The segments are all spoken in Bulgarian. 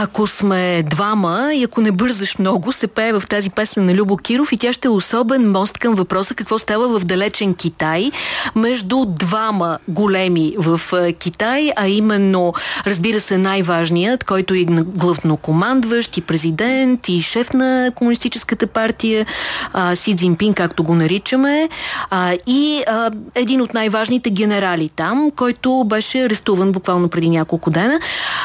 Ако сме двама и ако не бързаш много, се пее в тази песен на Любо Киров и тя ще е особен мост към въпроса какво става в далечен Китай между двама големи в Китай, а именно, разбира се, най-важният, който е главнокомандващ и президент и шеф на Комунистическата партия, а, Си Цзинпин, както го наричаме, а, и а, един от най-важните генерали там, който беше арестуван буквално преди няколко дена.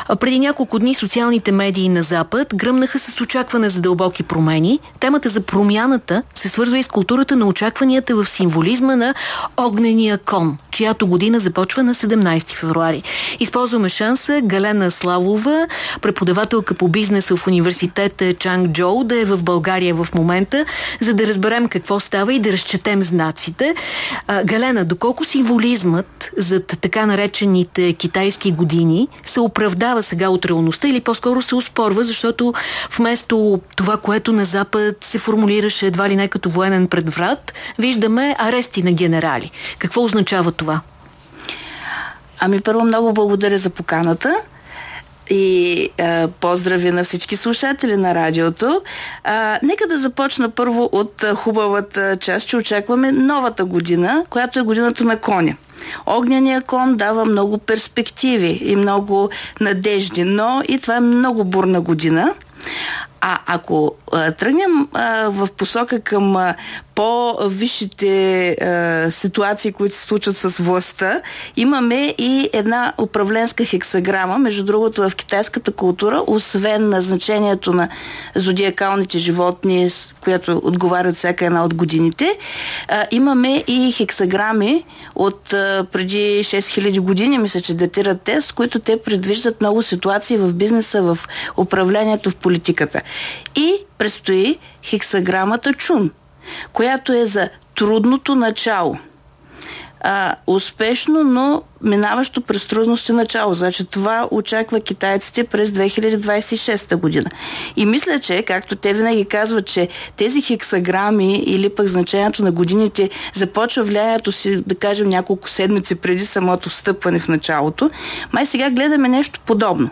А, преди няколко дни социалните медии на Запад гръмнаха с очакване за дълбоки промени. Темата за промяната се свързва и с културата на очакванията в символизма на огнения кон, чиято година започва на 17 февруари. Използваме шанса Галена Славова, преподавателка по бизнес в университета Чанг Джоу, да е в България в момента, за да разберем какво става и да разчетем знаците. Галена, доколко символизмът зад така наречените китайски години се оправдава сега от реалността или по-скоро се успорва, защото вместо това, което на Запад се формулираше едва ли не като военен предврат, виждаме арести на генерали. Какво означава това? Ами първо много благодаря за поканата и а, поздрави на всички слушатели на радиото. А, нека да започна първо от а, хубавата част, че очакваме новата година, която е годината на коня. Огнения кон дава много перспективи и много надежди, но и това е много бурна година. А ако тръгнем в посока към а, по-висшите ситуации, които се случват с властта, имаме и една управленска хексаграма. Между другото, в китайската култура, освен на значението на зодиакалните животни, която отговарят всяка една от годините, имаме и хексаграми от преди 6000 години, мисля, че датират те, с които те предвиждат много ситуации в бизнеса, в управлението, в политиката. И предстои хексаграмата Чун, която е за трудното начало. А, успешно, но минаващо през трудности начало. Значи това очаква китайците през 2026 година. И мисля, че, както те винаги казват, че тези хексаграми или пък значението на годините започва влиянието си, да кажем, няколко седмици преди самото встъпване в началото, май сега гледаме нещо подобно.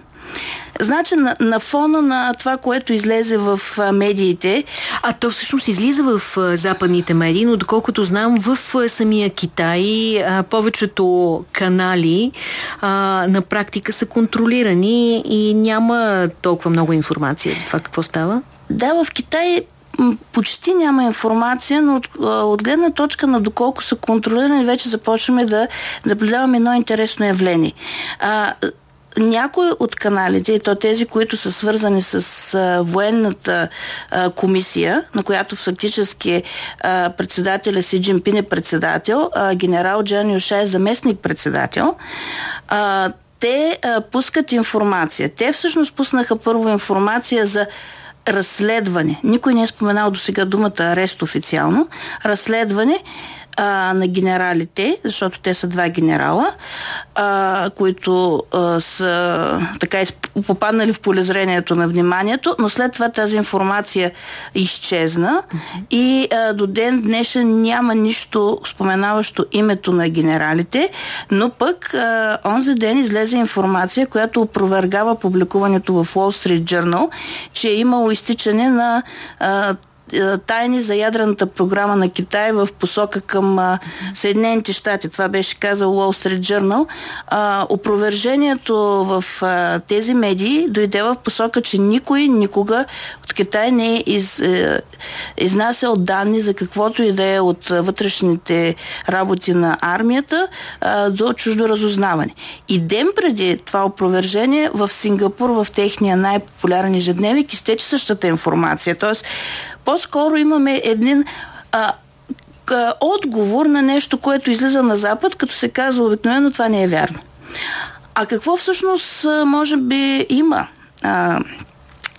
Значи на, на фона на това, което излезе в а, медиите. А то всъщност излиза в а, западните медии, но доколкото знам, в а, самия Китай а, повечето канали а, на практика са контролирани и няма толкова много информация за това какво става. Да, в Китай почти няма информация, но от, от гледна точка на доколко са контролирани, вече започваме да наблюдаваме едно интересно явление. А, някои от каналите, и то тези, които са свързани с а, военната а, комисия, на която фактически а, председателя Си Джинпин е председател, а генерал Джан Юша е заместник-председател, а, те а, пускат информация. Те всъщност пуснаха първо информация за разследване. Никой не е споменал до сега думата арест официално. Разследване а, на генералите, защото те са два генерала, а, които а, са така попаднали в полезрението на вниманието, но след това тази информация изчезна и а, до ден днешен няма нищо споменаващо името на генералите, но пък а, онзи ден излезе информация, която опровергава публикуването в Wall Street Journal, че е имало изтичане на а, тайни за ядрената програма на Китай в посока към Съединените щати. Това беше казал Wall Street Journal. Опровержението в тези медии дойде в посока, че никой никога от Китай не е из, е, изнасял данни за каквото и да е от вътрешните работи на армията до чуждо разузнаване. И ден преди това опровержение в Сингапур, в техния най-популярен ежедневник, изтече същата информация. Тоест, по-скоро имаме един а, а, отговор на нещо, което излиза на Запад, като се казва обикновено това не е вярно. А какво всъщност може би има? А,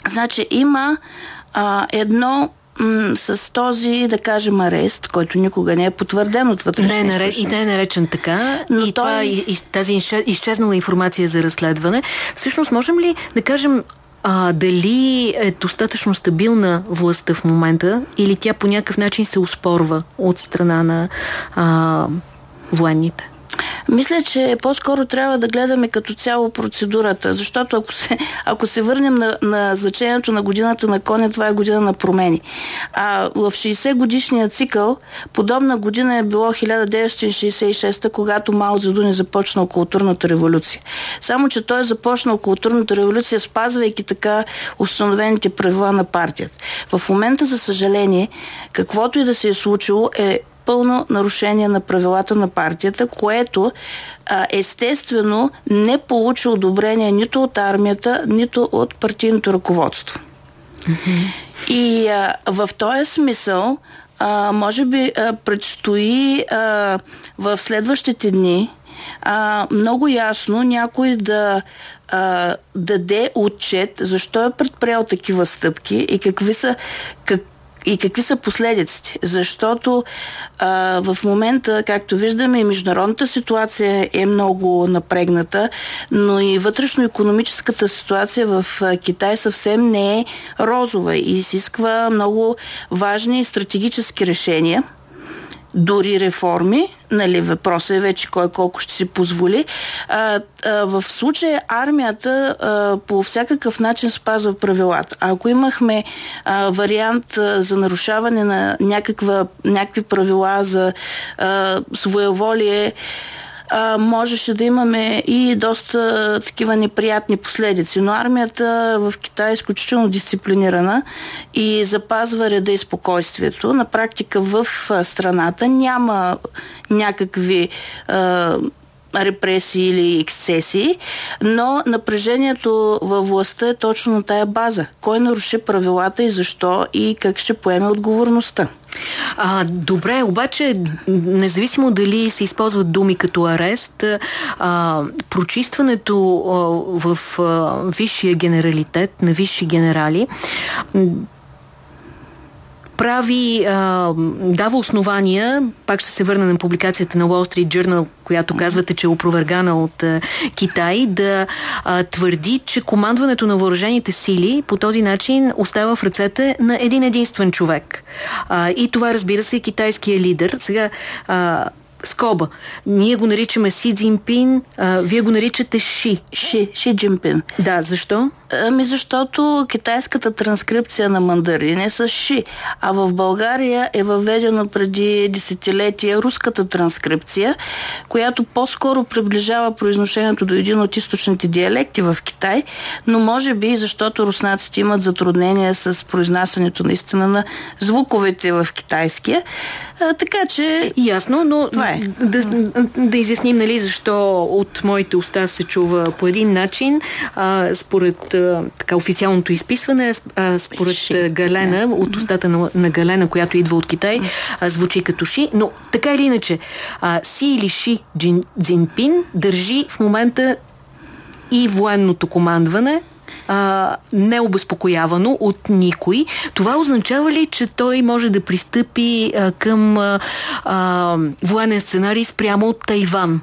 значи има а, едно с този, да кажем, арест, който никога не е потвърден от вътрешния не е И не е наречен така, но и, той... това, и, и тази изчезнала информация за разследване. Всъщност, можем ли да кажем а, дали е достатъчно стабилна властта в момента или тя по някакъв начин се успорва от страна на а, военните? Мисля, че по-скоро трябва да гледаме като цяло процедурата, защото ако се, ако се върнем на, на значението на годината на коня, това е година на промени. А в 60 годишния цикъл, подобна година е било 1966, когато Мао Цзедун е започнал културната революция. Само, че той е започнал културната революция, спазвайки така установените правила на партията. В момента, за съжаление, каквото и да се е случило, е пълно нарушение на правилата на партията, което а, естествено не получи одобрение нито от армията, нито от партийното ръководство. И а, в този смисъл, а, може би а, предстои а, в следващите дни а, много ясно някой да а, даде отчет защо е предприел такива стъпки и какви са, как, и какви са последиците. Защото а, в момента, както виждаме, международната ситуация е много напрегната, но и вътрешно-економическата ситуация в Китай съвсем не е розова и изисква много важни стратегически решения дори реформи, нали, въпросът е вече кой колко ще си позволи. А, а, в случая армията а, по всякакъв начин спазва правилата. Ако имахме а, вариант а, за нарушаване на някаква, някакви правила за а, своеволие, а, можеше да имаме и доста такива неприятни последици. Но армията в Китай е изключително дисциплинирана и запазва реда и спокойствието. На практика в страната няма някакви а, репресии или ексцесии, но напрежението във властта е точно на тая база. Кой наруши правилата и защо и как ще поеме отговорността. А, добре, обаче, независимо дали се използват думи като арест, а, прочистването а, в а, висшия генералитет на висши генерали прави, а, дава основания, пак ще се върна на публикацията на Wall Street Journal, която казвате, че е опровергана от а, Китай, да а, твърди, че командването на въоръжените сили по този начин остава в ръцете на един единствен човек. А, и това, разбира се, е китайския лидер. Сега, а, скоба. Ние го наричаме Си Цзинпин, а, вие го наричате Ши. Ши, Ши Цзинпин. Да, защо? Ами защото китайската транскрипция на мандарин е с Ши, а в България е въведено преди десетилетия руската транскрипция, която по-скоро приближава произношението до един от източните диалекти в Китай, но може би защото руснаците имат затруднения с произнасянето наистина на звуковете в китайския. А, така че... Ясно, но това е. да, да изясним нали, защо от моите уста се чува по един начин, а, според така официалното изписване, а, според Ши. Галена, да. от устата на, на Галена, която идва от Китай, а, звучи като Ши, но така или иначе, а, Си или Ши Джин, Цзинпин държи в момента и военното командване, а, необезпокоявано от никой. Това означава ли, че той може да пристъпи а, към а, военен сценарий спрямо от Тайван?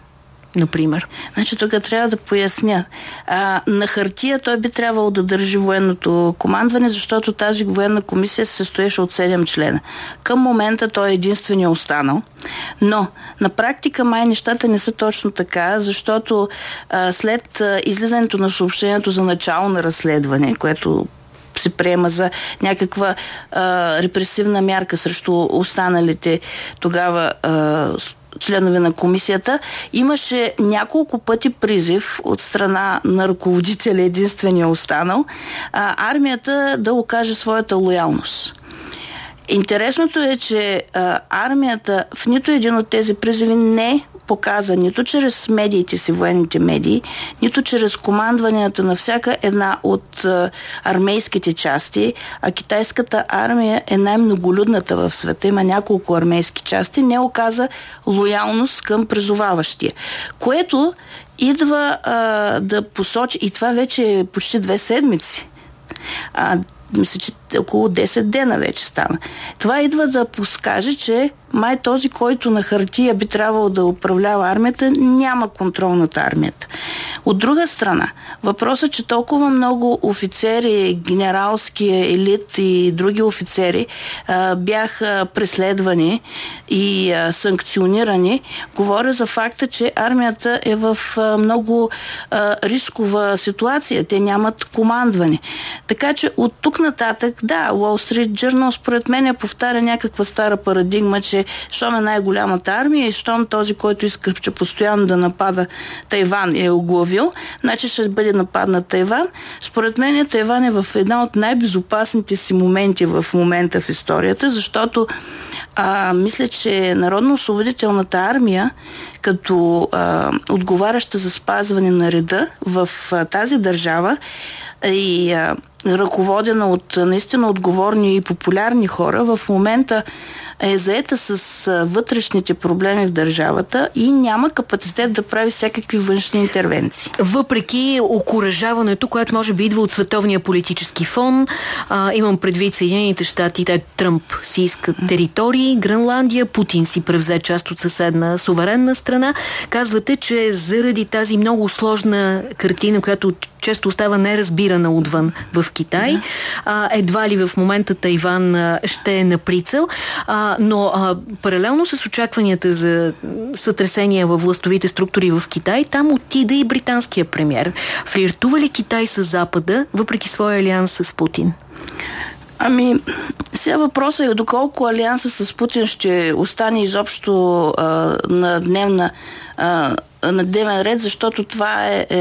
Например? Значи тук трябва да поясня. А, на хартия той би трябвало да държи военното командване, защото тази военна комисия се състоеше от 7 члена. Към момента той е единствения останал. Но на практика май нещата не са точно така, защото а, след а, излизането на съобщението за начало на разследване, което се приема за някаква а, репресивна мярка срещу останалите тогава а, членове на комисията, имаше няколко пъти призив от страна на ръководителя, единствения останал, а, армията да окаже своята лоялност. Интересното е, че а, армията в нито един от тези призиви не показа нито чрез медиите си, военните медии, нито чрез командванията на всяка една от а, армейските части, а китайската армия е най-многолюдната в света, има няколко армейски части, не оказа лоялност към призоваващия. Което идва а, да посочи, и това вече е почти две седмици. А, мисля, че около 10 дена вече стана. Това идва да подскаже, че май този, който на хартия би трябвало да управлява армията, няма контрол над армията. От друга страна, въпросът, че толкова много офицери, генералския елит и други офицери а, бяха преследвани и а, санкционирани, говоря за факта, че армията е в а, много а, рискова ситуация. Те нямат командване. Така че от тук нататък, да, Wall Street Journal според мен повтаря някаква стара парадигма, че щом е най-голямата армия и щом този, който иска че постоянно да напада Тайван е оглавил, значи ще бъде нападнат Тайван. Според мен Тайван е в една от най-безопасните си моменти в момента в историята, защото а, мисля, че Народно-освободителната армия, като а, отговаряща за спазване на реда в а, тази държава и ръководена от наистина отговорни и популярни хора, в момента е заета с вътрешните проблеми в държавата и няма капацитет да прави всякакви външни интервенции. Въпреки окоръжаването, което може би идва от световния политически фон, а, имам предвид Съединените щати, да Тръмп си иска територии, Гренландия, Путин си превзе част от съседна суверенна страна. Казвате, че заради тази много сложна картина, която често остава неразбирана отвън в Китай. Да. А, едва ли в момента Тайван а, ще е на прицел. А, но а, паралелно с очакванията за сътресения във властовите структури в Китай, там отида и британския премьер. Флиртува ли Китай с Запада, въпреки своя алианс с Путин? Ами, сега въпросът е доколко алианса с Путин ще остане изобщо а, на дневна а, на дневен ред, защото това е, е,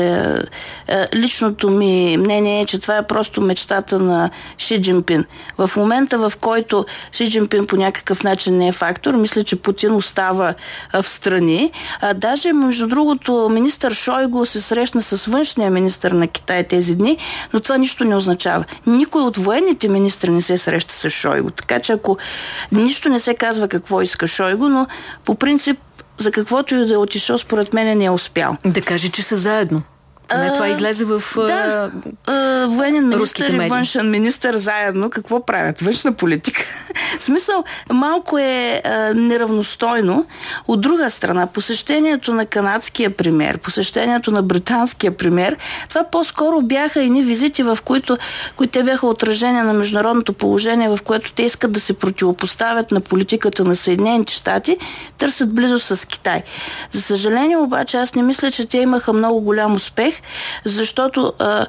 е личното ми мнение е, че това е просто мечтата на Ши Джинпин. В момента, в който Ши Джинпин по някакъв начин не е фактор, мисля, че Путин остава в страни. А, даже, между другото, министър Шойго се срещна с външния министър на Китай тези дни, но това нищо не означава. Никой от военните министри не се среща с Шойго. Така че ако нищо не се казва какво иска Шойго, но по принцип за каквото и да е отишъл, според мен не е успял. Да каже, че са заедно. Не, това излезе в да, а, военен министър и външен министър заедно. Какво правят? Външна политика. Смисъл, малко е а, неравностойно. От друга страна, посещението на канадския премьер, посещението на британския премьер, това по-скоро бяха едни визити, в които, които те бяха отражения на международното положение, в което те искат да се противопоставят на политиката на Съединените щати, търсят близо с Китай. За съжаление обаче, аз не мисля, че те имаха много голям успех защото а,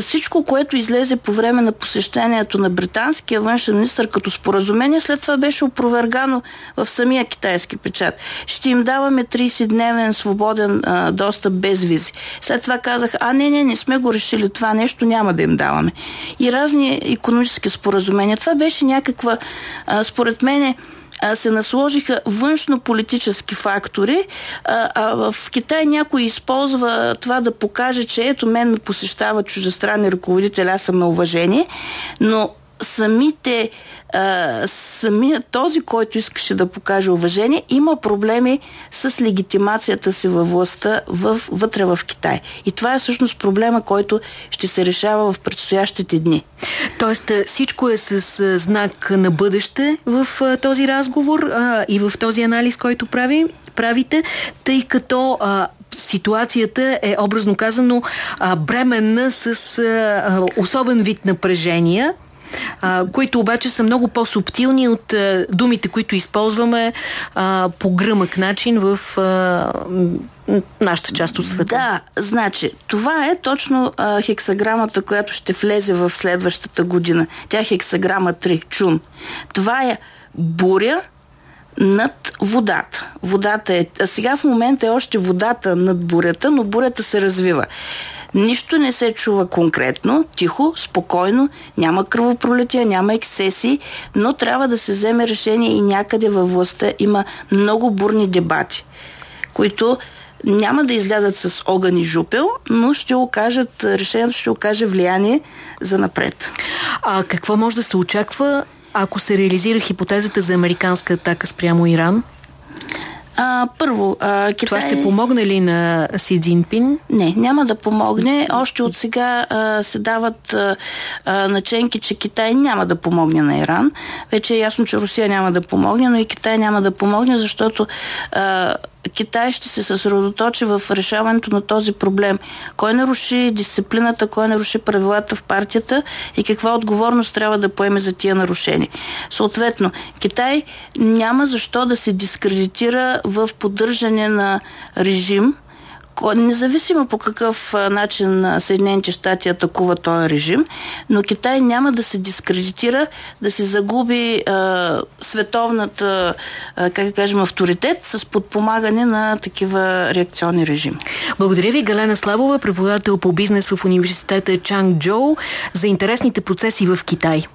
всичко, което излезе по време на посещението на британския външен министр като споразумение, след това беше опровергано в самия китайски печат. Ще им даваме 30-дневен свободен а, достъп без визи. След това казах, а не, не, не сме го решили това нещо, няма да им даваме. И разни економически споразумения. Това беше някаква, а, според мене, се насложиха външно-политически фактори, а, в Китай някой използва това да покаже, че ето мен ме посещава чужестранни ръководители, аз съм на уважение, но самите а, самия този, който искаше да покаже уважение, има проблеми с легитимацията си във властта в, вътре в Китай. И това е всъщност проблема, който ще се решава в предстоящите дни. Тоест всичко е с знак на бъдеще в този разговор а, и в този анализ, който прави, правите, тъй като а, ситуацията е образно казано бременна с особен вид напрежения а, които обаче са много по-субтилни от а, думите, които използваме а, по гръмък начин в а, нашата част от света. Да, значи, това е точно а, хексаграмата, която ще влезе в следващата година. Тя е хексаграма 3, чун. Това е буря, над водата. Водата е... А сега в момента е още водата над бурята, но бурята се развива. Нищо не се чува конкретно, тихо, спокойно, няма кръвопролития, няма ексцеси, но трябва да се вземе решение и някъде във властта има много бурни дебати, които няма да излязат с огън и жупел, но ще окажат, решението ще окаже влияние за напред. А какво може да се очаква, ако се реализира хипотезата за американска атака спрямо Иран? А, първо, а, Китай... Това ще помогне ли на Си Цзинпин? Не, няма да помогне. Още от сега а, се дават а, а, наченки, че Китай няма да помогне на Иран. Вече е ясно, че Русия няма да помогне, но и Китай няма да помогне, защото а, Китай ще се съсредоточи в решаването на този проблем. Кой наруши дисциплината, кой наруши правилата в партията и каква отговорност трябва да поеме за тия нарушения. Съответно, Китай няма защо да се дискредитира в поддържане на режим, независимо по какъв начин Съединените щати атакуват този режим, но Китай няма да се дискредитира, да се загуби е, световната, е, как кажем, авторитет с подпомагане на такива реакционни режими. Благодаря ви, Галена Славова, преподавател по бизнес в университета Чанг Джоу, за интересните процеси в Китай.